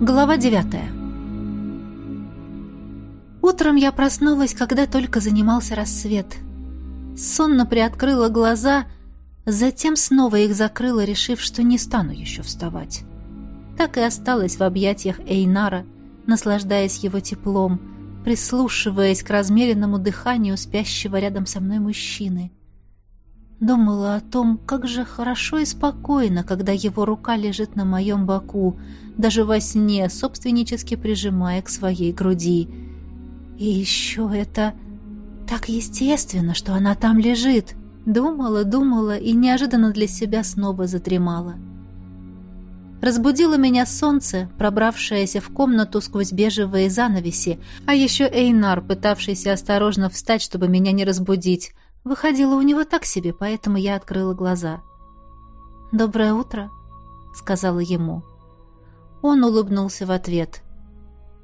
Глава девятая. Утром я проснулась, когда только занимался рассвет. Сонно приоткрыла глаза, затем снова их закрыла, решив, что не стану еще вставать. Так и осталась в объятиях Эйнара, наслаждаясь его теплом, прислушиваясь к размеренному дыханию спящего рядом со мной мужчины. Думала о том, как же хорошо и спокойно, когда его рука лежит на моем боку, даже во сне, собственнически прижимая к своей груди. И еще это так естественно, что она там лежит. Думала, думала и неожиданно для себя снова задремала. Разбудило меня солнце, пробравшееся в комнату сквозь бежевые занавеси, а еще Эйнар, пытавшийся осторожно встать, чтобы меня не разбудить. Выходило у него так себе, поэтому я открыла глаза. «Доброе утро», — сказала ему. Он улыбнулся в ответ.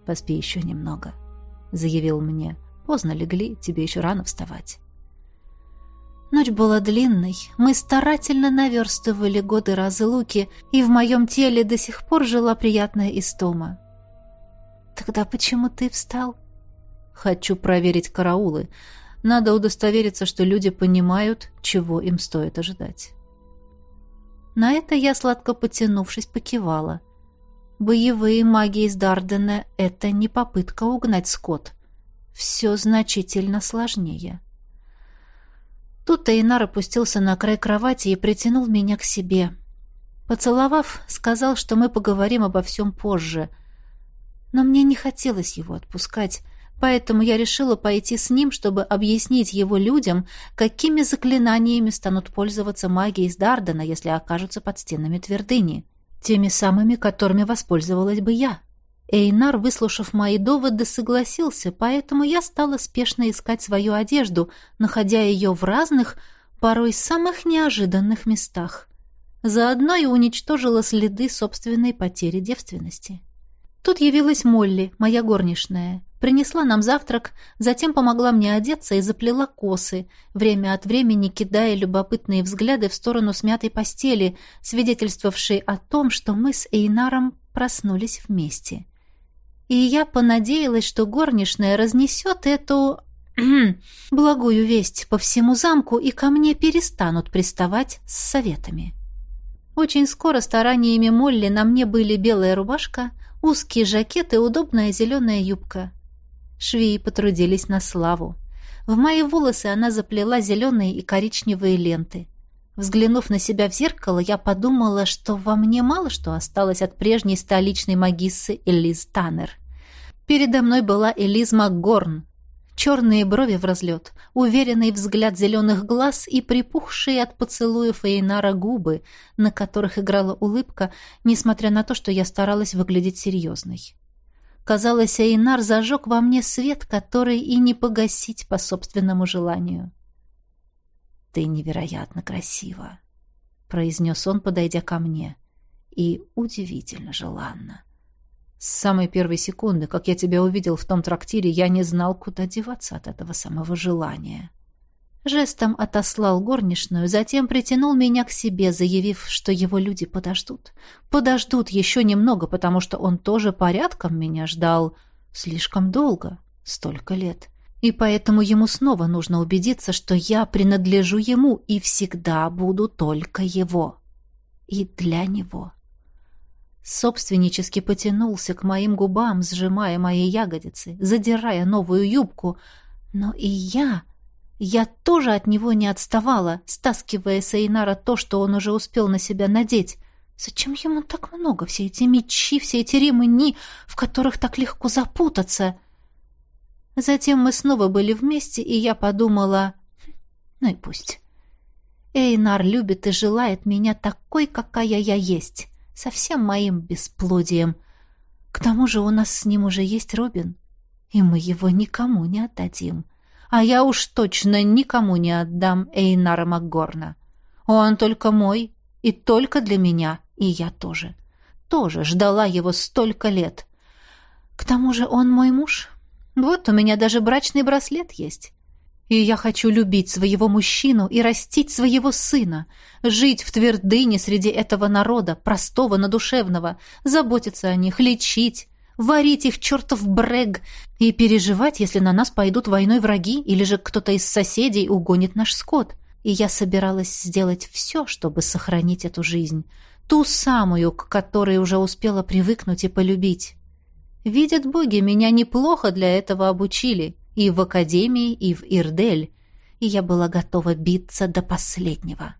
«Поспи еще немного», — заявил мне. «Поздно легли, тебе еще рано вставать». Ночь была длинной, мы старательно наверстывали годы разлуки, и в моем теле до сих пор жила приятная истома. «Тогда почему ты встал?» «Хочу проверить караулы. Надо удостовериться, что люди понимают, чего им стоит ожидать». На это я, сладко потянувшись, покивала — Боевые маги из Дардена — это не попытка угнать скот. Все значительно сложнее. Тут Эйнар опустился на край кровати и притянул меня к себе. Поцеловав, сказал, что мы поговорим обо всем позже. Но мне не хотелось его отпускать, поэтому я решила пойти с ним, чтобы объяснить его людям, какими заклинаниями станут пользоваться маги из Дардена, если окажутся под стенами твердыни. Теми самыми, которыми воспользовалась бы я. Эйнар, выслушав мои доводы, согласился, поэтому я стала спешно искать свою одежду, находя ее в разных, порой самых неожиданных местах. Заодно и уничтожила следы собственной потери девственности. Тут явилась Молли, моя горничная. Принесла нам завтрак, затем помогла мне одеться и заплела косы, время от времени кидая любопытные взгляды в сторону смятой постели, свидетельствовавшей о том, что мы с Эйнаром проснулись вместе. И я понадеялась, что горничная разнесет эту... благую весть по всему замку, и ко мне перестанут приставать с советами. Очень скоро стараниями Молли на мне были белая рубашка, узкий жакет и удобная зеленая юбка — Швеи потрудились на славу. В мои волосы она заплела зеленые и коричневые ленты. Взглянув на себя в зеркало, я подумала, что во мне мало что осталось от прежней столичной магиссы Элиз Таннер. Передо мной была Элиз МакГорн. Черные брови в разлет, уверенный взгляд зеленых глаз и припухшие от поцелуев Эйнара губы, на которых играла улыбка, несмотря на то, что я старалась выглядеть серьезной. Казалось, Эйнар зажег во мне свет, который и не погасить по собственному желанию. «Ты невероятно красива», — произнес он, подойдя ко мне, — «и удивительно желанно. С самой первой секунды, как я тебя увидел в том трактире, я не знал, куда деваться от этого самого желания». Жестом отослал горничную, затем притянул меня к себе, заявив, что его люди подождут. Подождут еще немного, потому что он тоже порядком меня ждал. Слишком долго, столько лет. И поэтому ему снова нужно убедиться, что я принадлежу ему и всегда буду только его. И для него. Собственнически потянулся к моим губам, сжимая мои ягодицы, задирая новую юбку. Но и я я тоже от него не отставала, стаскивая с Эйнара то, что он уже успел на себя надеть. Зачем ему так много? Все эти мечи, все эти ремни, в которых так легко запутаться. Затем мы снова были вместе, и я подумала... Ну и пусть. Эйнар любит и желает меня такой, какая я есть, со всем моим бесплодием. К тому же у нас с ним уже есть Робин, и мы его никому не отдадим а я уж точно никому не отдам Эйнара Макгорна. Он только мой, и только для меня, и я тоже. Тоже ждала его столько лет. К тому же он мой муж. Вот у меня даже брачный браслет есть. И я хочу любить своего мужчину и растить своего сына, жить в твердыне среди этого народа, простого, надушевного, заботиться о них, лечить, варить их чертов брег и переживать, если на нас пойдут войной враги или же кто-то из соседей угонит наш скот. И я собиралась сделать все, чтобы сохранить эту жизнь, ту самую, к которой уже успела привыкнуть и полюбить. Видят боги, меня неплохо для этого обучили, и в академии, и в Ирдель, и я была готова биться до последнего.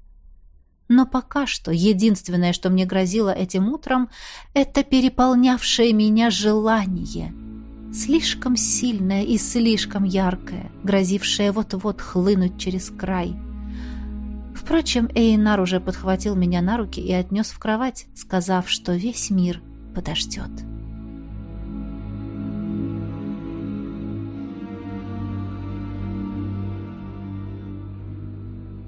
Но пока что единственное, что мне грозило этим утром, это переполнявшее меня желание. Слишком сильное и слишком яркое, грозившее вот-вот хлынуть через край. Впрочем, Эйнар уже подхватил меня на руки и отнес в кровать, сказав, что весь мир подождет.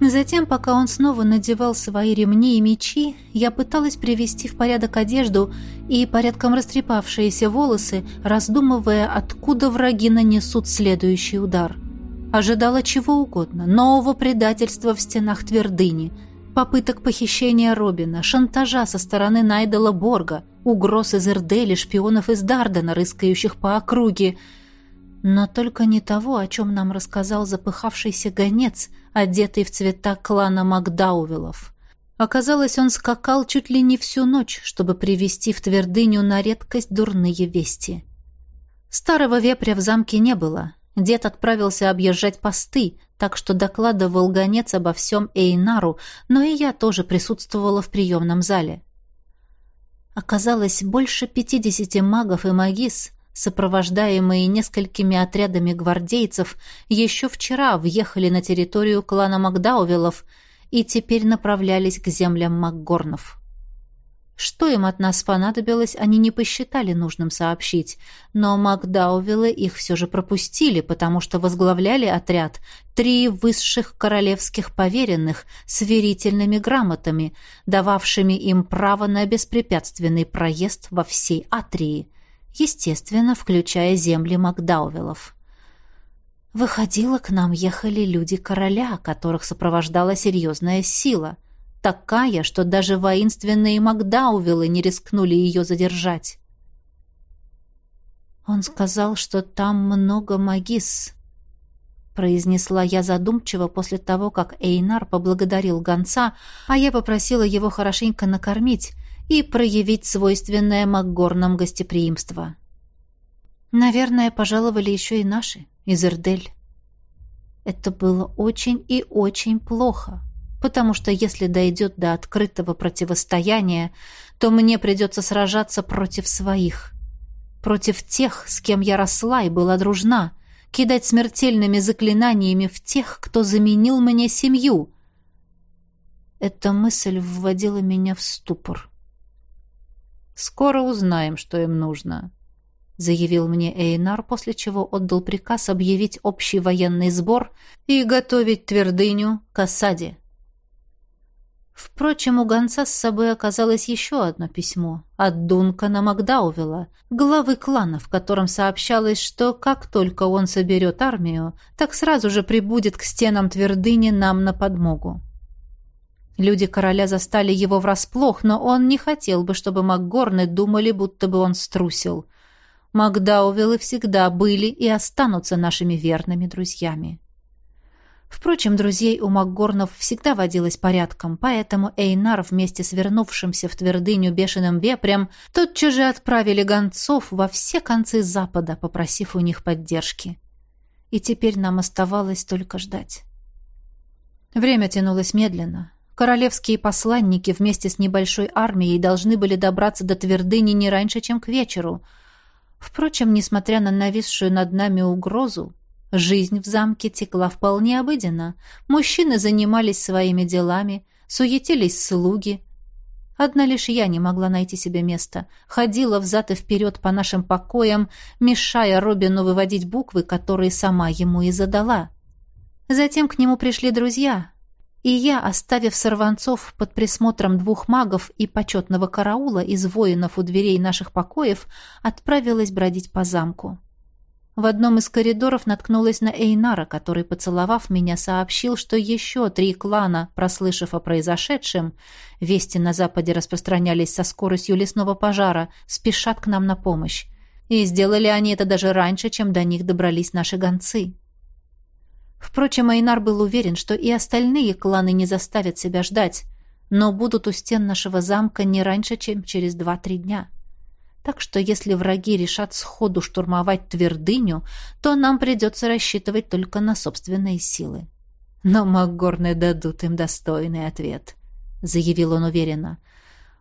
Затем, пока он снова надевал свои ремни и мечи, я пыталась привести в порядок одежду и порядком растрепавшиеся волосы, раздумывая, откуда враги нанесут следующий удар. Ожидала чего угодно, нового предательства в стенах твердыни, попыток похищения Робина, шантажа со стороны Найдела Борга, угроз из Ирдели, шпионов из Дардена, рыскающих по округе, но только не того, о чем нам рассказал запыхавшийся гонец — одетый в цвета клана Макдаувилов. Оказалось, он скакал чуть ли не всю ночь, чтобы привести в твердыню на редкость дурные вести. Старого вепря в замке не было. Дед отправился объезжать посты, так что докладывал гонец обо всем Эйнару, но и я тоже присутствовала в приемном зале. Оказалось, больше пятидесяти магов и магис сопровождаемые несколькими отрядами гвардейцев, еще вчера въехали на территорию клана Макдаувелов и теперь направлялись к землям Макгорнов. Что им от нас понадобилось, они не посчитали нужным сообщить, но Макдаувелы их все же пропустили, потому что возглавляли отряд три высших королевских поверенных с верительными грамотами, дававшими им право на беспрепятственный проезд во всей Атрии естественно, включая земли Макдаувелов. Выходило, к нам ехали люди короля, которых сопровождала серьезная сила, такая, что даже воинственные Макдаувелы не рискнули ее задержать. «Он сказал, что там много магис», — произнесла я задумчиво после того, как Эйнар поблагодарил гонца, а я попросила его хорошенько накормить, и проявить свойственное Макгорнам гостеприимство. Наверное, пожаловали еще и наши, из Эрдель. Это было очень и очень плохо, потому что если дойдет до открытого противостояния, то мне придется сражаться против своих, против тех, с кем я росла и была дружна, кидать смертельными заклинаниями в тех, кто заменил мне семью. Эта мысль вводила меня в ступор. Скоро узнаем, что им нужно», — заявил мне Эйнар, после чего отдал приказ объявить общий военный сбор и готовить твердыню к осаде. Впрочем, у гонца с собой оказалось еще одно письмо от Дункана Макдаувела, главы клана, в котором сообщалось, что как только он соберет армию, так сразу же прибудет к стенам твердыни нам на подмогу. Люди короля застали его врасплох, но он не хотел бы, чтобы Макгорны думали, будто бы он струсил. Макдаувиллы всегда были и останутся нашими верными друзьями. Впрочем, друзей у Макгорнов всегда водилось порядком, поэтому Эйнар вместе с вернувшимся в твердыню бешеным вепрем тотчас же отправили гонцов во все концы запада, попросив у них поддержки. И теперь нам оставалось только ждать. Время тянулось медленно. Королевские посланники вместе с небольшой армией должны были добраться до твердыни не раньше, чем к вечеру. Впрочем, несмотря на нависшую над нами угрозу, жизнь в замке текла вполне обыденно. Мужчины занимались своими делами, суетились слуги. Одна лишь я не могла найти себе места. Ходила взад и вперед по нашим покоям, мешая Робину выводить буквы, которые сама ему и задала. Затем к нему пришли друзья, и я, оставив сорванцов под присмотром двух магов и почетного караула из воинов у дверей наших покоев, отправилась бродить по замку. В одном из коридоров наткнулась на Эйнара, который, поцеловав меня, сообщил, что еще три клана, прослышав о произошедшем, вести на западе распространялись со скоростью лесного пожара, спешат к нам на помощь. И сделали они это даже раньше, чем до них добрались наши гонцы. Впрочем, Эйнар был уверен, что и остальные кланы не заставят себя ждать, но будут у стен нашего замка не раньше, чем через два-три дня. — так что если враги решат сходу штурмовать твердыню, то нам придется рассчитывать только на собственные силы. Но Макгорны дадут им достойный ответ, — заявил он уверенно.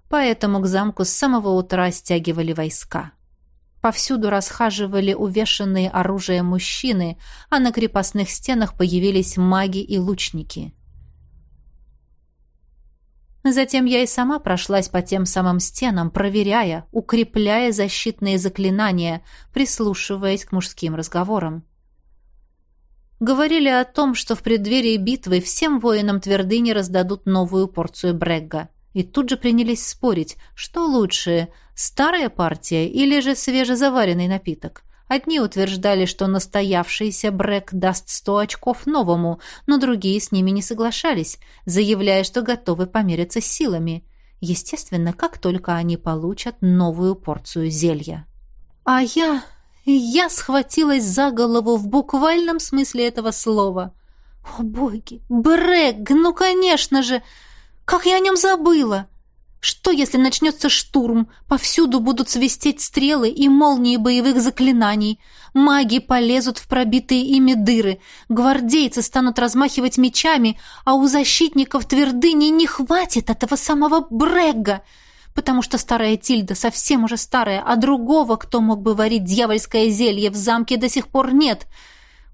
Поэтому к замку с самого утра стягивали войска. Повсюду расхаживали увешанные оружием мужчины, а на крепостных стенах появились маги и лучники — Затем я и сама прошлась по тем самым стенам, проверяя, укрепляя защитные заклинания, прислушиваясь к мужским разговорам. Говорили о том, что в преддверии битвы всем воинам твердыни раздадут новую порцию брегга. И тут же принялись спорить, что лучше, старая партия или же свежезаваренный напиток. Одни утверждали, что настоявшийся Брэк даст сто очков новому, но другие с ними не соглашались, заявляя, что готовы помериться силами. Естественно, как только они получат новую порцию зелья. А я... я схватилась за голову в буквальном смысле этого слова. О, боги! Брэк! Ну, конечно же! Как я о нем забыла! Что, если начнется штурм? Повсюду будут свистеть стрелы и молнии боевых заклинаний. Маги полезут в пробитые ими дыры. Гвардейцы станут размахивать мечами, а у защитников твердыни не хватит этого самого Брегга, потому что старая Тильда совсем уже старая, а другого, кто мог бы варить дьявольское зелье, в замке до сих пор нет.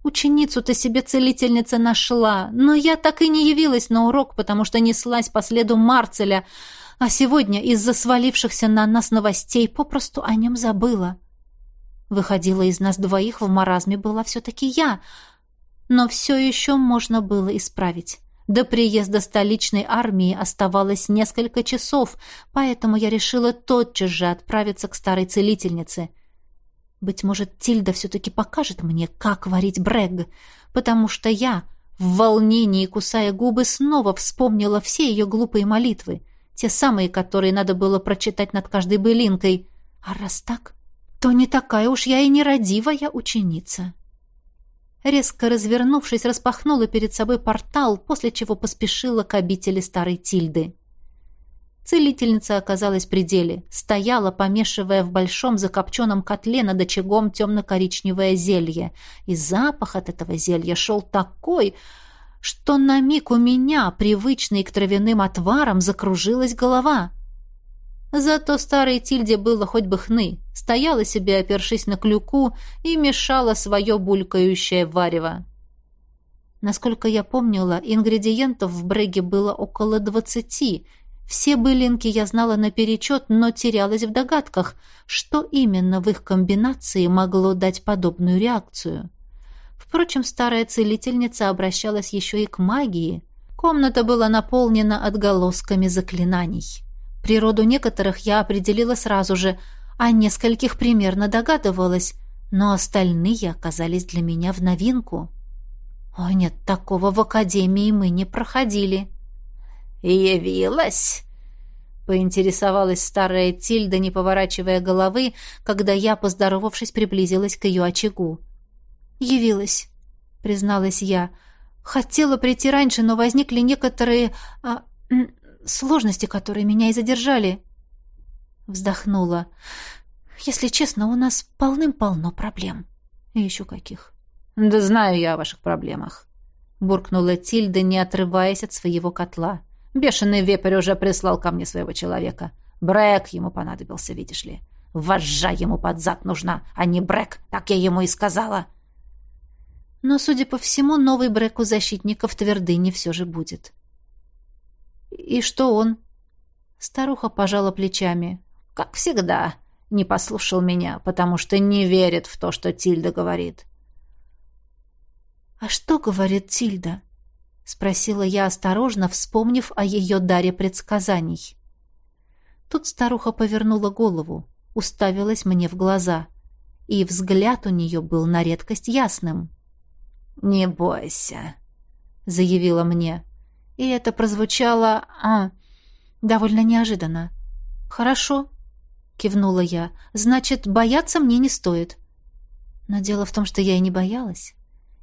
Ученицу-то себе целительница нашла, но я так и не явилась на урок, потому что неслась по следу Марцеля — а сегодня из-за свалившихся на нас новостей попросту о нем забыла. Выходила из нас двоих в маразме была все-таки я, но все еще можно было исправить. До приезда столичной армии оставалось несколько часов, поэтому я решила тотчас же отправиться к старой целительнице. Быть может, Тильда все-таки покажет мне, как варить брэг, потому что я, в волнении кусая губы, снова вспомнила все ее глупые молитвы те самые, которые надо было прочитать над каждой былинкой. А раз так, то не такая уж я и нерадивая ученица. Резко развернувшись, распахнула перед собой портал, после чего поспешила к обители старой Тильды. Целительница оказалась при деле, стояла, помешивая в большом закопченном котле над очагом темно-коричневое зелье, и запах от этого зелья шел такой, что на миг у меня, привычной к травяным отварам, закружилась голова. Зато старой Тильде было хоть бы хны, стояла себе, опершись на клюку, и мешала свое булькающее варево. Насколько я помнила, ингредиентов в бреге было около двадцати. Все былинки я знала наперечет, но терялась в догадках, что именно в их комбинации могло дать подобную реакцию. Впрочем, старая целительница обращалась еще и к магии. Комната была наполнена отголосками заклинаний. Природу некоторых я определила сразу же, а нескольких примерно догадывалась, но остальные оказались для меня в новинку. Ой, нет, такого в академии мы не проходили. «Явилась?» — поинтересовалась старая Тильда, не поворачивая головы, когда я, поздоровавшись, приблизилась к ее очагу. «Явилась», — призналась я. «Хотела прийти раньше, но возникли некоторые... А, сложности, которые меня и задержали». Вздохнула. «Если честно, у нас полным-полно проблем. И еще каких». «Да знаю я о ваших проблемах», — буркнула Тильда, не отрываясь от своего котла. «Бешеный вепрь уже прислал ко мне своего человека. Брэк ему понадобился, видишь ли. Вожжа ему под зад нужна, а не Брэк, так я ему и сказала». Но, судя по всему, новый Брэк у защитников твердыни все же будет. «И что он?» Старуха пожала плечами. «Как всегда, не послушал меня, потому что не верит в то, что Тильда говорит». «А что говорит Тильда?» — спросила я осторожно, вспомнив о ее даре предсказаний. Тут старуха повернула голову, уставилась мне в глаза — и взгляд у нее был на редкость ясным. «Не бойся», — заявила мне. И это прозвучало... А, довольно неожиданно. «Хорошо», — кивнула я. «Значит, бояться мне не стоит». Но дело в том, что я и не боялась.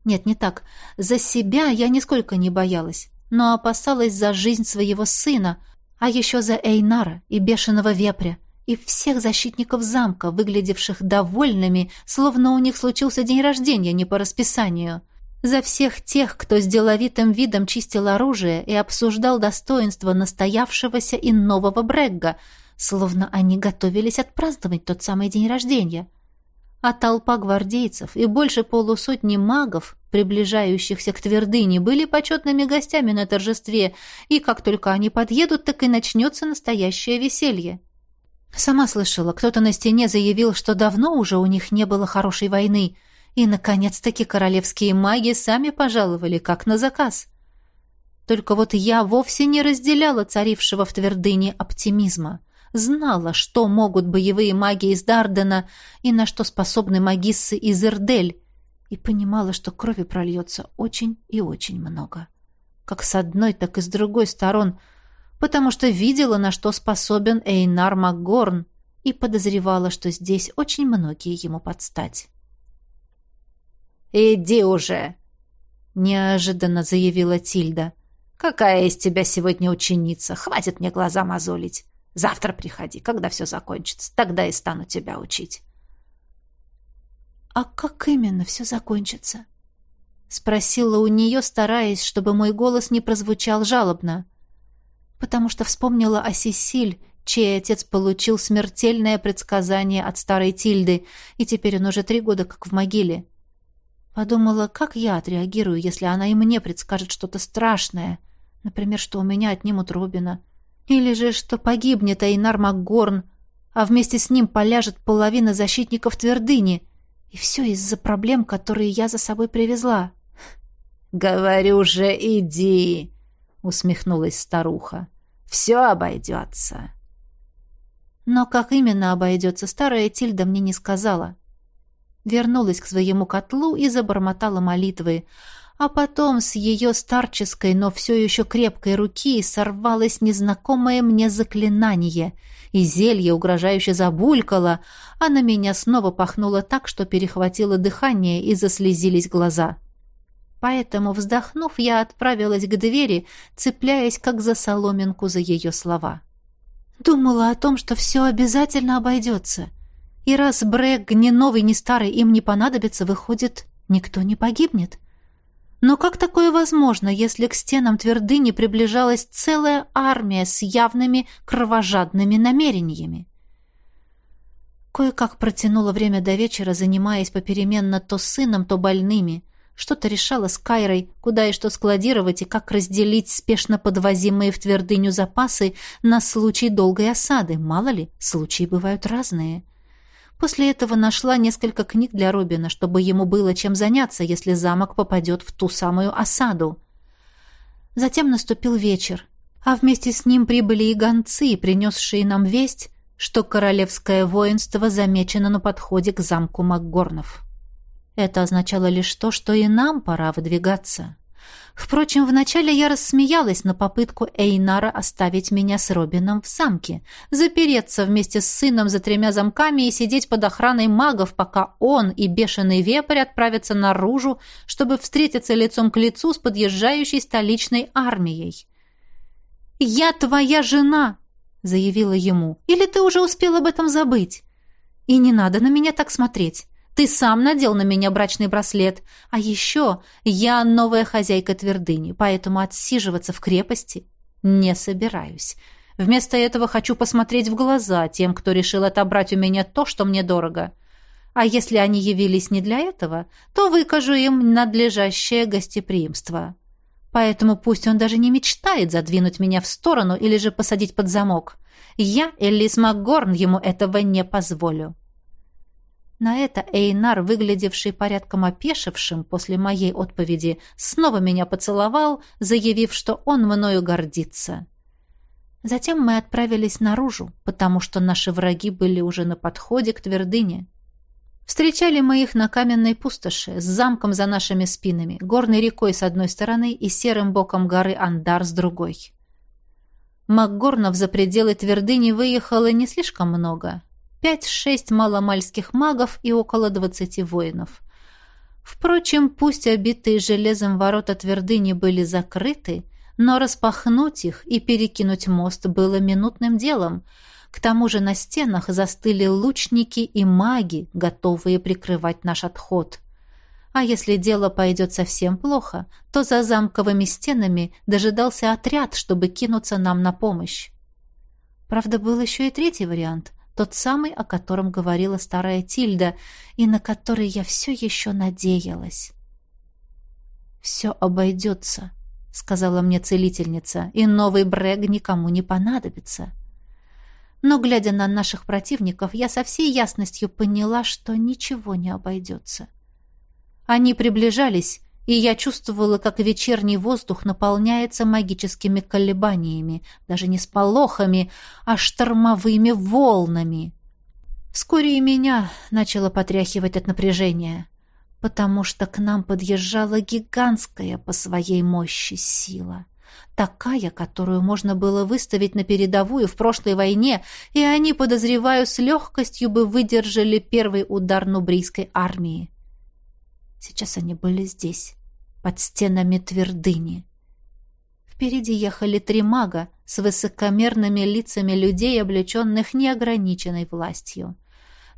Нет, не так. За себя я нисколько не боялась, но опасалась за жизнь своего сына, а еще за Эйнара и бешеного вепря, и всех защитников замка, выглядевших довольными, словно у них случился день рождения не по расписанию. За всех тех, кто с деловитым видом чистил оружие и обсуждал достоинство настоявшегося и нового Брегга, словно они готовились отпраздновать тот самый день рождения. А толпа гвардейцев и больше полусотни магов, приближающихся к твердыне, были почетными гостями на торжестве, и как только они подъедут, так и начнется настоящее веселье. Сама слышала, кто-то на стене заявил, что давно уже у них не было хорошей войны, и, наконец-таки, королевские маги сами пожаловали, как на заказ. Только вот я вовсе не разделяла царившего в твердыне оптимизма. Знала, что могут боевые маги из Дардена и на что способны магиссы из Ирдель, и понимала, что крови прольется очень и очень много. Как с одной, так и с другой сторон — потому что видела, на что способен Эйнар Макгорн, и подозревала, что здесь очень многие ему подстать. «Иди уже!» — неожиданно заявила Тильда. «Какая из тебя сегодня ученица? Хватит мне глаза мозолить. Завтра приходи, когда все закончится. Тогда и стану тебя учить». «А как именно все закончится?» — спросила у нее, стараясь, чтобы мой голос не прозвучал жалобно потому что вспомнила о Сесиль, чей отец получил смертельное предсказание от старой Тильды, и теперь он уже три года как в могиле. Подумала, как я отреагирую, если она и мне предскажет что-то страшное, например, что у меня отнимут Робина, или же что погибнет Эйнар Макгорн, а вместе с ним поляжет половина защитников твердыни, и все из-за проблем, которые я за собой привезла. «Говорю же, иди!» усмехнулась старуха. Все обойдется. Но как именно обойдется, старая Тильда мне не сказала. Вернулась к своему котлу и забормотала молитвы, а потом с ее старческой, но все еще крепкой руки сорвалось незнакомое мне заклинание, и зелье угрожающе забулькало, а на меня снова пахнуло так, что перехватило дыхание и заслезились глаза. Поэтому, вздохнув, я отправилась к двери, цепляясь как за соломинку за ее слова. Думала о том, что все обязательно обойдется. И раз Брэк ни новый, ни старый им не понадобится, выходит, никто не погибнет. Но как такое возможно, если к стенам твердыни приближалась целая армия с явными кровожадными намерениями? Кое-как протянула время до вечера, занимаясь попеременно то сыном, то больными — что-то решала с Кайрой, куда и что складировать и как разделить спешно подвозимые в твердыню запасы на случай долгой осады. Мало ли, случаи бывают разные. После этого нашла несколько книг для Робина, чтобы ему было чем заняться, если замок попадет в ту самую осаду. Затем наступил вечер, а вместе с ним прибыли и гонцы, принесшие нам весть, что королевское воинство замечено на подходе к замку Макгорнов. Это означало лишь то, что и нам пора выдвигаться. Впрочем, вначале я рассмеялась на попытку Эйнара оставить меня с Робином в замке, запереться вместе с сыном за тремя замками и сидеть под охраной магов, пока он и бешеный вепрь отправятся наружу, чтобы встретиться лицом к лицу с подъезжающей столичной армией. «Я твоя жена!» — заявила ему. «Или ты уже успел об этом забыть? И не надо на меня так смотреть. Ты сам надел на меня брачный браслет. А еще я новая хозяйка твердыни, поэтому отсиживаться в крепости не собираюсь. Вместо этого хочу посмотреть в глаза тем, кто решил отобрать у меня то, что мне дорого. А если они явились не для этого, то выкажу им надлежащее гостеприимство. Поэтому пусть он даже не мечтает задвинуть меня в сторону или же посадить под замок. Я, Элис МакГорн, ему этого не позволю. На это Эйнар, выглядевший порядком опешившим после моей отповеди, снова меня поцеловал, заявив, что он мною гордится. Затем мы отправились наружу, потому что наши враги были уже на подходе к твердыне. Встречали мы их на каменной пустоши, с замком за нашими спинами, горной рекой с одной стороны и серым боком горы Андар с другой. Макгорнов за пределы твердыни выехало не слишком много. Пять-шесть маломальских магов и около двадцати воинов. Впрочем, пусть обитые железом ворота твердыни были закрыты, но распахнуть их и перекинуть мост было минутным делом — к тому же на стенах застыли лучники и маги, готовые прикрывать наш отход. А если дело пойдет совсем плохо, то за замковыми стенами дожидался отряд, чтобы кинуться нам на помощь. Правда, был еще и третий вариант, тот самый, о котором говорила старая Тильда, и на который я все еще надеялась. «Все обойдется», — сказала мне целительница, — «и новый брег никому не понадобится». Но, глядя на наших противников, я со всей ясностью поняла, что ничего не обойдется. Они приближались, и я чувствовала, как вечерний воздух наполняется магическими колебаниями, даже не сполохами, а штормовыми волнами. Вскоре и меня начало потряхивать от напряжения, потому что к нам подъезжала гигантская по своей мощи сила. Такая, которую можно было выставить на передовую в прошлой войне, и они, подозреваю, с легкостью бы выдержали первый удар нубрийской армии. Сейчас они были здесь, под стенами твердыни. Впереди ехали три мага с высокомерными лицами людей, облеченных неограниченной властью.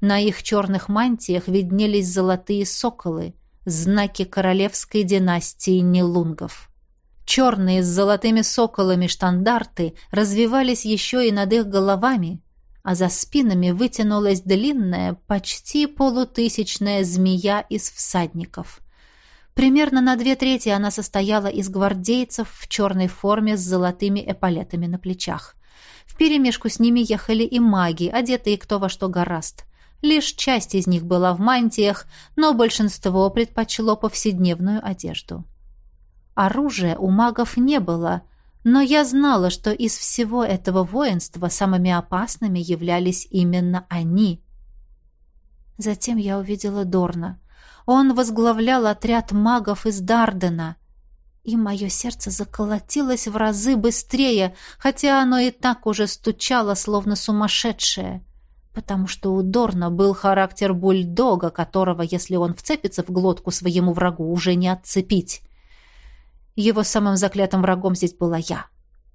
На их черных мантиях виднелись золотые соколы, знаки королевской династии Нелунгов. Черные с золотыми соколами штандарты развивались еще и над их головами, а за спинами вытянулась длинная, почти полутысячная змея из всадников. Примерно на две трети она состояла из гвардейцев в черной форме с золотыми эполетами на плечах. Вперемешку с ними ехали и маги, одетые кто во что гораст. Лишь часть из них была в мантиях, но большинство предпочло повседневную одежду. Оружия у магов не было, но я знала, что из всего этого воинства самыми опасными являлись именно они. Затем я увидела Дорна. Он возглавлял отряд магов из Дардена, и мое сердце заколотилось в разы быстрее, хотя оно и так уже стучало, словно сумасшедшее потому что у Дорна был характер бульдога, которого, если он вцепится в глотку своему врагу, уже не отцепить. Его самым заклятым врагом здесь была я.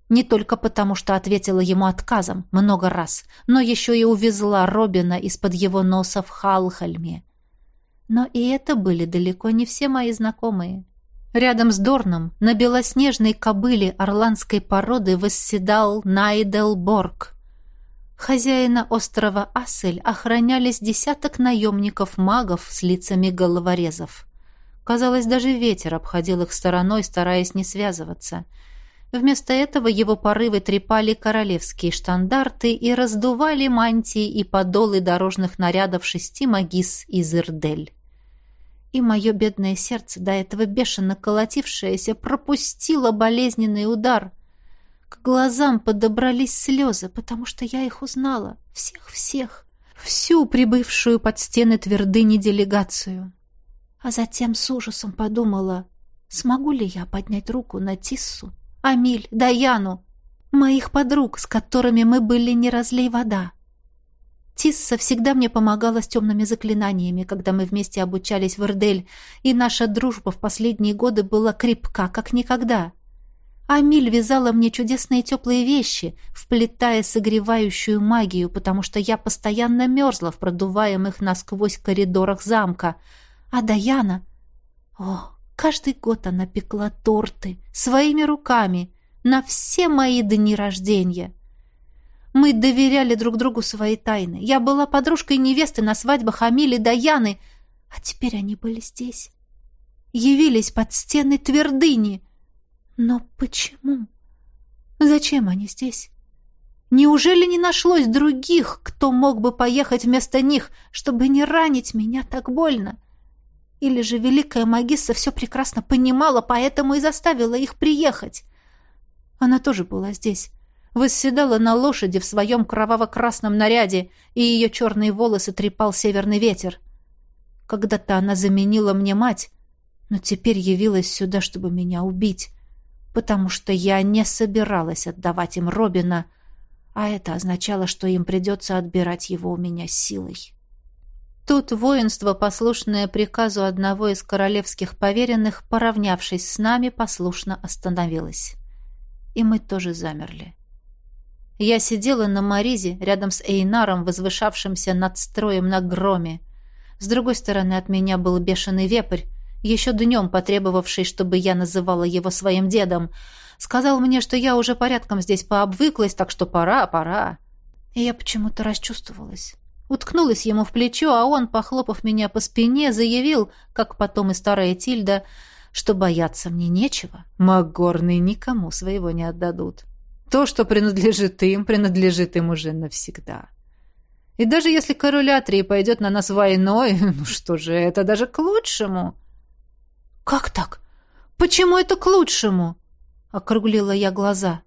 Не только потому, что ответила ему отказом много раз, но еще и увезла Робина из-под его носа в Халхальме. Но и это были далеко не все мои знакомые. Рядом с Дорном на белоснежной кобыле орландской породы восседал Найделборг. Хозяина острова Ассель охранялись десяток наемников-магов с лицами головорезов. Казалось, даже ветер обходил их стороной, стараясь не связываться. Вместо этого его порывы трепали королевские штандарты и раздували мантии и подолы дорожных нарядов шести магис из Ирдель. И мое бедное сердце, до этого бешено колотившееся, пропустило болезненный удар. К глазам подобрались слезы, потому что я их узнала. Всех-всех. Всю прибывшую под стены твердыни делегацию а затем с ужасом подумала, смогу ли я поднять руку на Тиссу, Амиль, Даяну, моих подруг, с которыми мы были не разлей вода. Тисса всегда мне помогала с темными заклинаниями, когда мы вместе обучались в Ирдель, и наша дружба в последние годы была крепка, как никогда. Амиль вязала мне чудесные теплые вещи, вплетая согревающую магию, потому что я постоянно мерзла в продуваемых насквозь коридорах замка — а Даяна... О, каждый год она пекла торты своими руками на все мои дни рождения. Мы доверяли друг другу свои тайны. Я была подружкой невесты на свадьбах Амили Даяны, а теперь они были здесь. Явились под стены твердыни. Но почему? Зачем они здесь? Неужели не нашлось других, кто мог бы поехать вместо них, чтобы не ранить меня так больно? Или же великая магисса все прекрасно понимала, поэтому и заставила их приехать. Она тоже была здесь. Восседала на лошади в своем кроваво-красном наряде, и ее черные волосы трепал северный ветер. Когда-то она заменила мне мать, но теперь явилась сюда, чтобы меня убить, потому что я не собиралась отдавать им Робина, а это означало, что им придется отбирать его у меня силой. Тут воинство, послушное приказу одного из королевских поверенных, поравнявшись с нами, послушно остановилось. И мы тоже замерли. Я сидела на Маризе, рядом с Эйнаром, возвышавшимся над строем на громе. С другой стороны от меня был бешеный вепрь, еще днем потребовавший, чтобы я называла его своим дедом. Сказал мне, что я уже порядком здесь пообвыклась, так что пора, пора. И я почему-то расчувствовалась. Уткнулась ему в плечо, а он, похлопав меня по спине, заявил, как потом и старая Тильда, что бояться мне нечего. Магорные никому своего не отдадут. То, что принадлежит им, принадлежит им уже навсегда. И даже если король Атрии пойдет на нас войной, ну что же, это даже к лучшему. «Как так? Почему это к лучшему?» — округлила я глаза.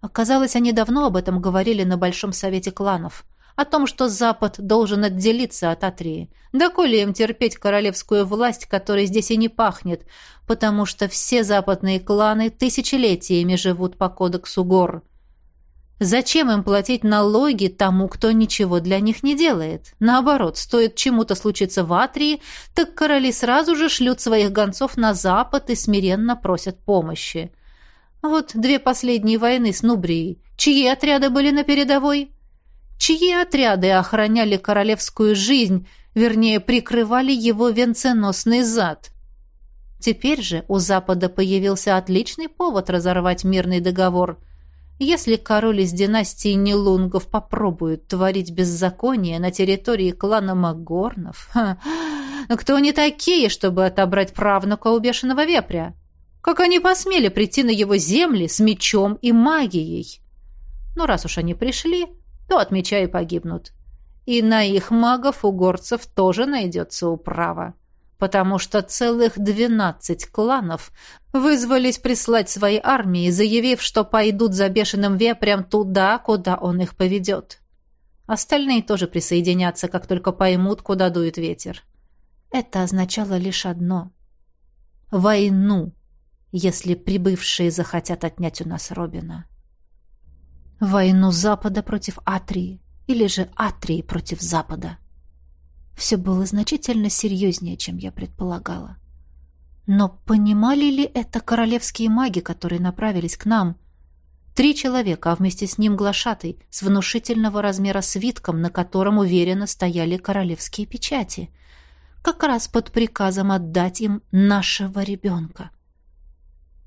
Оказалось, они давно об этом говорили на Большом Совете кланов — о том, что Запад должен отделиться от Атрии. Да коли им терпеть королевскую власть, которой здесь и не пахнет, потому что все западные кланы тысячелетиями живут по кодексу гор. Зачем им платить налоги тому, кто ничего для них не делает? Наоборот, стоит чему-то случиться в Атрии, так короли сразу же шлют своих гонцов на запад и смиренно просят помощи. Вот две последние войны с Нубрией. Чьи отряды были на передовой? Чьи отряды охраняли королевскую жизнь, вернее, прикрывали его венценосный зад. Теперь же у Запада появился отличный повод разорвать мирный договор. Если король из династии Нилунгов попробует творить беззаконие на территории клана Магорнов, ха, кто они такие, чтобы отобрать правнука у бешеного вепря? Как они посмели прийти на его земли с мечом и магией? Но ну, раз уж они пришли, то от меча и погибнут. И на их магов у горцев тоже найдется управа, потому что целых двенадцать кланов вызвались прислать свои армии, заявив, что пойдут за бешеным вепрем туда, куда он их поведет. Остальные тоже присоединятся, как только поймут, куда дует ветер. Это означало лишь одно — войну, если прибывшие захотят отнять у нас Робина. Войну Запада против Атрии или же Атрии против Запада. Все было значительно серьезнее, чем я предполагала. Но понимали ли это королевские маги, которые направились к нам? Три человека, а вместе с ним глашатый, с внушительного размера свитком, на котором уверенно стояли королевские печати. Как раз под приказом отдать им нашего ребенка.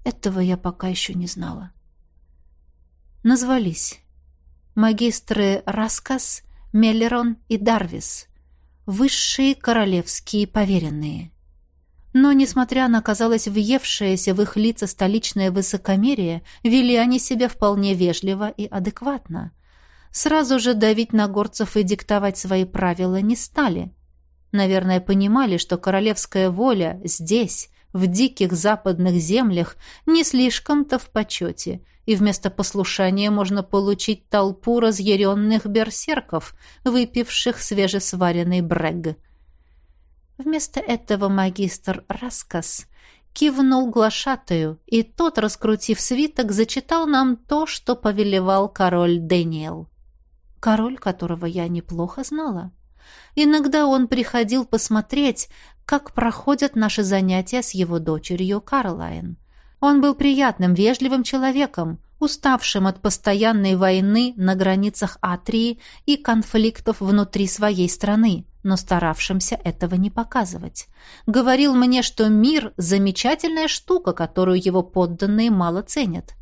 Этого я пока еще не знала назвались. Магистры Раскас, Меллерон и Дарвис. Высшие королевские поверенные. Но, несмотря на, казалось, въевшееся в их лица столичное высокомерие, вели они себя вполне вежливо и адекватно. Сразу же давить на горцев и диктовать свои правила не стали. Наверное, понимали, что королевская воля здесь, в диких западных землях, не слишком-то в почете – и вместо послушания можно получить толпу разъяренных берсерков, выпивших свежесваренный брэг. Вместо этого магистр Раскас кивнул глашатаю, и тот, раскрутив свиток, зачитал нам то, что повелевал король Дэниел. Король, которого я неплохо знала. Иногда он приходил посмотреть, как проходят наши занятия с его дочерью Карлайн. Он был приятным, вежливым человеком, уставшим от постоянной войны на границах Атрии и конфликтов внутри своей страны, но старавшимся этого не показывать. Говорил мне, что мир – замечательная штука, которую его подданные мало ценят.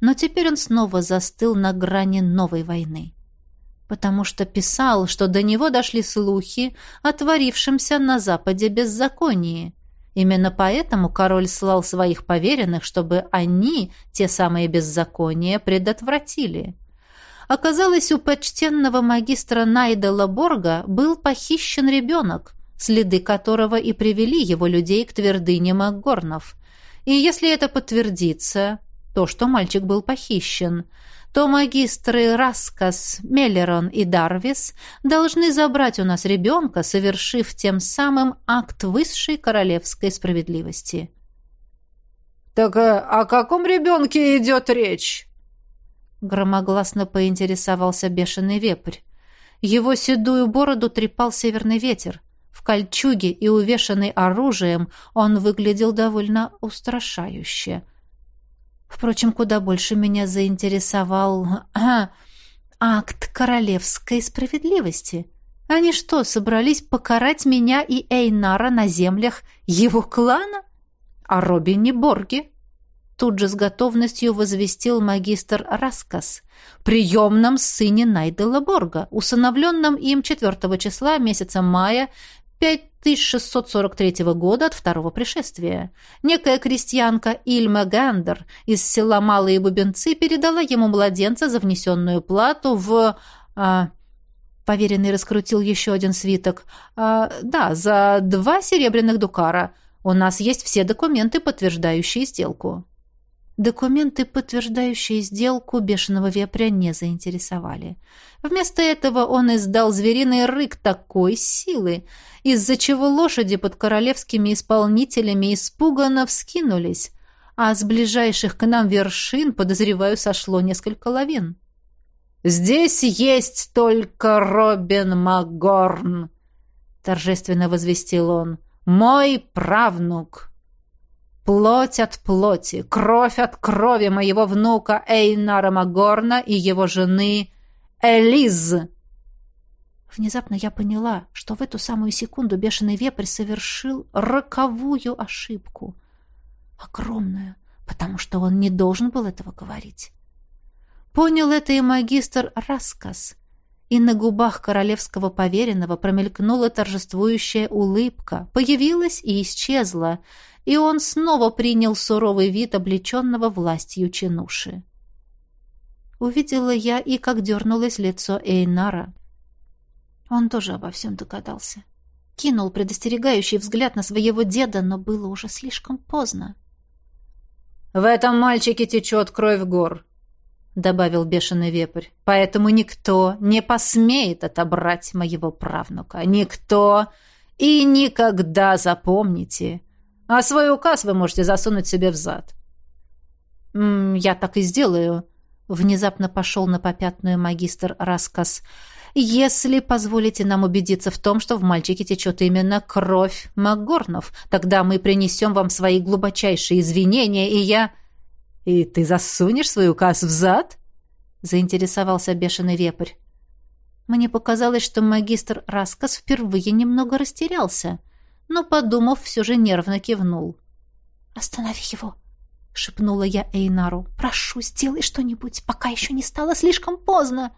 Но теперь он снова застыл на грани новой войны. Потому что писал, что до него дошли слухи о творившемся на Западе беззаконии – Именно поэтому король слал своих поверенных, чтобы они те самые беззакония предотвратили. Оказалось, у почтенного магистра Найдела Борга был похищен ребенок, следы которого и привели его людей к твердыне Макгорнов. И если это подтвердится, то, что мальчик был похищен, то магистры Раскас, Меллерон и Дарвис должны забрать у нас ребенка, совершив тем самым акт высшей королевской справедливости. «Так э, о каком ребенке идет речь?» Громогласно поинтересовался бешеный вепрь. Его седую бороду трепал северный ветер. В кольчуге и увешанный оружием он выглядел довольно устрашающе. Впрочем, куда больше меня заинтересовал акт королевской справедливости. Они что, собрались покарать меня и Эйнара на землях его клана? А Робине Борги? Тут же с готовностью возвестил магистр Раскас, приемном сыне Найдела Борга, усыновленном им 4 числа месяца мая 5643 года от второго пришествия. Некая крестьянка Ильма Гандер из села Малые Бубенцы передала ему младенца за внесенную плату в... А, поверенный раскрутил еще один свиток. А, да, за два серебряных дукара. У нас есть все документы, подтверждающие сделку. Документы, подтверждающие сделку, бешеного вепря не заинтересовали. Вместо этого он издал звериный рык такой силы, из-за чего лошади под королевскими исполнителями испуганно вскинулись, а с ближайших к нам вершин, подозреваю, сошло несколько лавин. «Здесь есть только Робин Магорн», — торжественно возвестил он, — «мой правнук». Плоть от плоти, кровь от крови моего внука Эйнара Магорна и его жены Элиз. Внезапно я поняла, что в эту самую секунду бешеный вепрь совершил роковую ошибку. Огромную, потому что он не должен был этого говорить. Понял это и магистр Раскас, и на губах королевского поверенного промелькнула торжествующая улыбка, появилась и исчезла, и он снова принял суровый вид облеченного властью чинуши. Увидела я и как дернулось лицо Эйнара. Он тоже обо всем догадался. Кинул предостерегающий взгляд на своего деда, но было уже слишком поздно. «В этом мальчике течет кровь гор», — добавил бешеный вепрь. «Поэтому никто не посмеет отобрать моего правнука. Никто и никогда, запомните, а свой указ вы можете засунуть себе в зад. «Я так и сделаю», — внезапно пошел на попятную магистр рассказ. «Если позволите нам убедиться в том, что в мальчике течет именно кровь Макгорнов, тогда мы принесем вам свои глубочайшие извинения, и я...» «И ты засунешь свой указ в зад?» — заинтересовался бешеный вепрь. Мне показалось, что магистр рассказ впервые немного растерялся — но, подумав, все же нервно кивнул. «Останови его!» — шепнула я Эйнару. «Прошу, сделай что-нибудь, пока еще не стало слишком поздно!»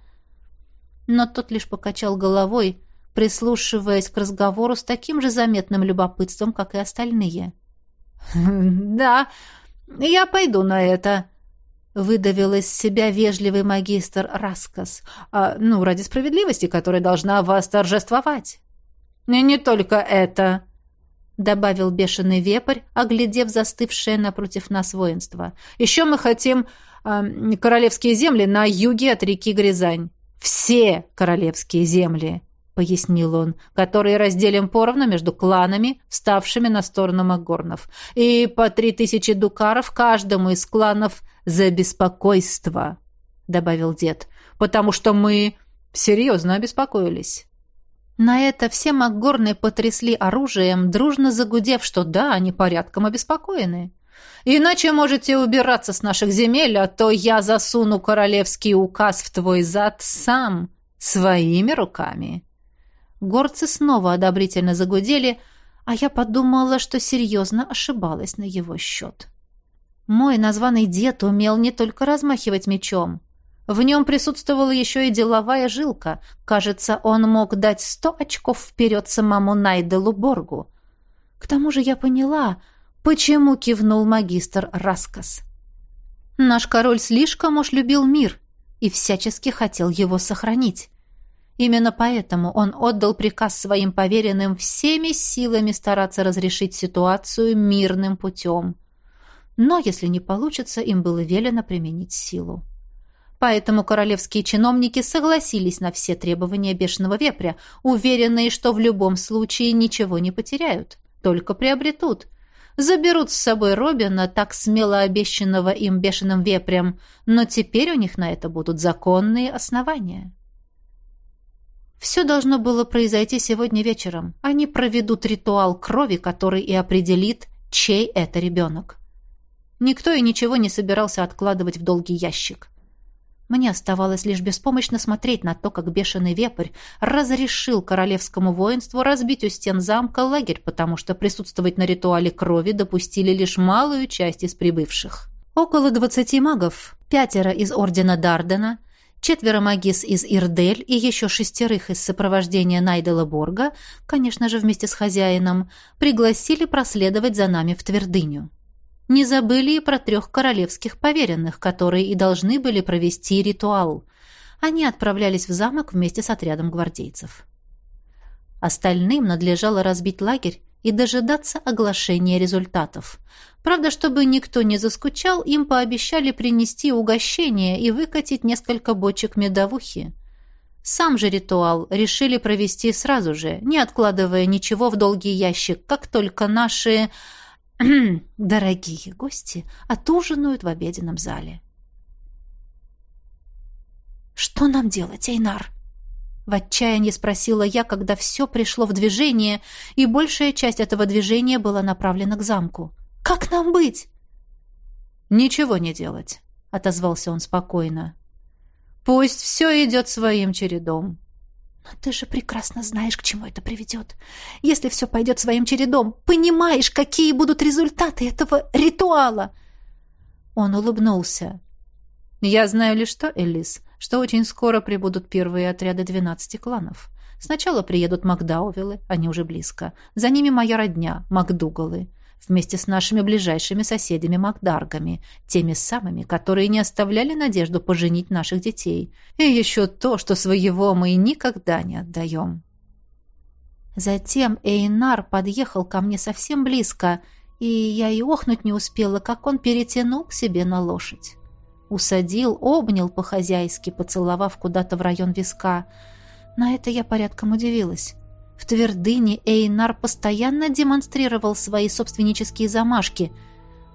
Но тот лишь покачал головой, прислушиваясь к разговору с таким же заметным любопытством, как и остальные. «Да, я пойду на это», — выдавил из себя вежливый магистр Раскас. А, «Ну, ради справедливости, которая должна вас торжествовать». «И не только это», — добавил бешеный вепрь, оглядев застывшее напротив нас воинство. «Еще мы хотим э, королевские земли на юге от реки Грязань. Все королевские земли!» — пояснил он, — которые разделим поровну между кланами, вставшими на сторону Магорнов, и по три тысячи дукаров каждому из кланов за беспокойство, — добавил дед, — потому что мы серьезно обеспокоились. На это все Макгорны потрясли оружием, дружно загудев, что да, они порядком обеспокоены. «Иначе можете убираться с наших земель, а то я засуну королевский указ в твой зад сам, своими руками». Горцы снова одобрительно загудели, а я подумала, что серьезно ошибалась на его счет. Мой названный дед умел не только размахивать мечом — в нем присутствовала еще и деловая жилка. Кажется, он мог дать сто очков вперед самому Найделу Боргу. К тому же я поняла, почему кивнул магистр Раскас. Наш король слишком уж любил мир и всячески хотел его сохранить. Именно поэтому он отдал приказ своим поверенным всеми силами стараться разрешить ситуацию мирным путем. Но если не получится, им было велено применить силу. Поэтому королевские чиновники согласились на все требования бешеного вепря, уверенные, что в любом случае ничего не потеряют, только приобретут. Заберут с собой Робина, так смело обещанного им бешеным вепрем, но теперь у них на это будут законные основания. Все должно было произойти сегодня вечером. Они проведут ритуал крови, который и определит, чей это ребенок. Никто и ничего не собирался откладывать в долгий ящик. Мне оставалось лишь беспомощно смотреть на то, как бешеный вепрь разрешил королевскому воинству разбить у стен замка лагерь, потому что присутствовать на ритуале крови допустили лишь малую часть из прибывших. Около двадцати магов, пятеро из ордена Дардена, четверо магис из Ирдель и еще шестерых из сопровождения Найдела Борга, конечно же, вместе с хозяином, пригласили проследовать за нами в твердыню. Не забыли и про трех королевских поверенных, которые и должны были провести ритуал. Они отправлялись в замок вместе с отрядом гвардейцев. Остальным надлежало разбить лагерь и дожидаться оглашения результатов. Правда, чтобы никто не заскучал, им пообещали принести угощение и выкатить несколько бочек медовухи. Сам же ритуал решили провести сразу же, не откладывая ничего в долгий ящик, как только наши Дорогие гости отужинают в обеденном зале. «Что нам делать, Эйнар?» В отчаянии спросила я, когда все пришло в движение, и большая часть этого движения была направлена к замку. «Как нам быть?» «Ничего не делать», — отозвался он спокойно. «Пусть все идет своим чередом. Но ты же прекрасно знаешь, к чему это приведет. Если все пойдет своим чередом, понимаешь, какие будут результаты этого ритуала. Он улыбнулся. Я знаю лишь то, Элис, что очень скоро прибудут первые отряды двенадцати кланов. Сначала приедут Макдаувиллы, они уже близко. За ними моя родня, Макдугалы вместе с нашими ближайшими соседями Макдаргами, теми самыми, которые не оставляли надежду поженить наших детей. И еще то, что своего мы никогда не отдаем. Затем Эйнар подъехал ко мне совсем близко, и я и охнуть не успела, как он перетянул к себе на лошадь. Усадил, обнял по-хозяйски, поцеловав куда-то в район виска. На это я порядком удивилась. В твердыне Эйнар постоянно демонстрировал свои собственнические замашки.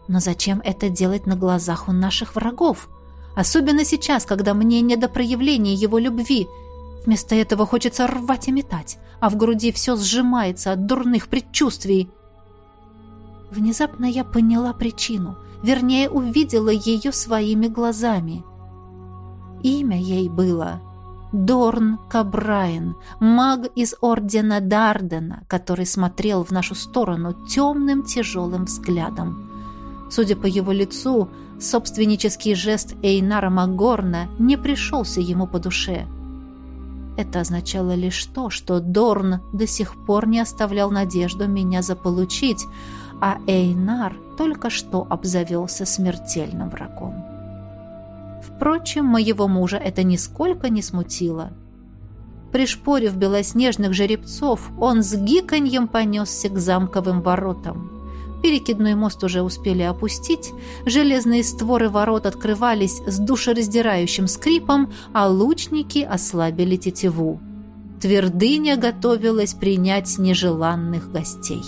Но зачем это делать на глазах у наших врагов? Особенно сейчас, когда мне не до проявления его любви. Вместо этого хочется рвать и метать, а в груди все сжимается от дурных предчувствий. Внезапно я поняла причину, вернее, увидела ее своими глазами. Имя ей было Дорн Кабрайн, маг из ордена Дардена, который смотрел в нашу сторону темным тяжелым взглядом. Судя по его лицу, собственнический жест Эйнара Магорна не пришелся ему по душе. Это означало лишь то, что Дорн до сих пор не оставлял надежду меня заполучить, а Эйнар только что обзавелся смертельным врагом. Впрочем, моего мужа это нисколько не смутило. Пришпорив белоснежных жеребцов, он с гиканьем понесся к замковым воротам. Перекидной мост уже успели опустить, железные створы ворот открывались с душераздирающим скрипом, а лучники ослабили тетиву. Твердыня готовилась принять нежеланных гостей.